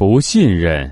不信任。